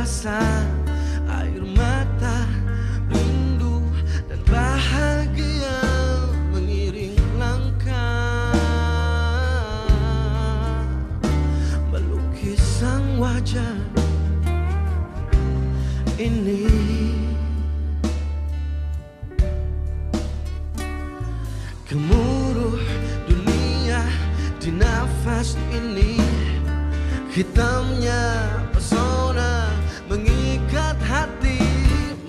rasa air mata rindu dan bahagia mengiring langkah. Melukis sang wajah ini. Gemuruh dunia di nafas ini hitamnya pesona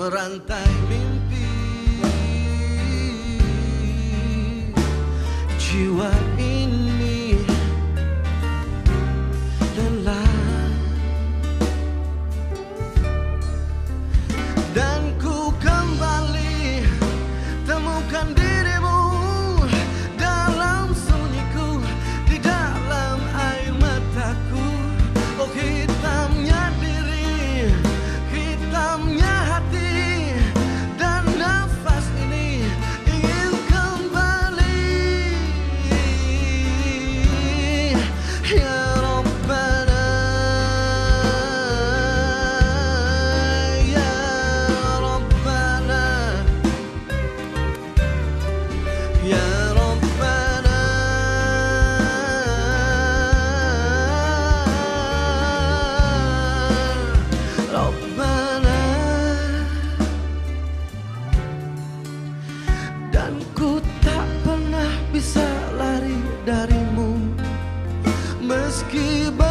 merantai mimpi. Jiwa ini que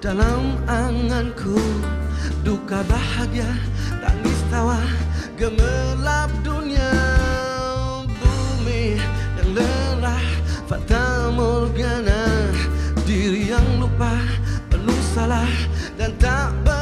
dalam anganku. Duka bahagia, tangis tawa, gemerlap dunia. Bumi yang lelah, fata morgana. Diri yang lupa, penuh salah dan tak ber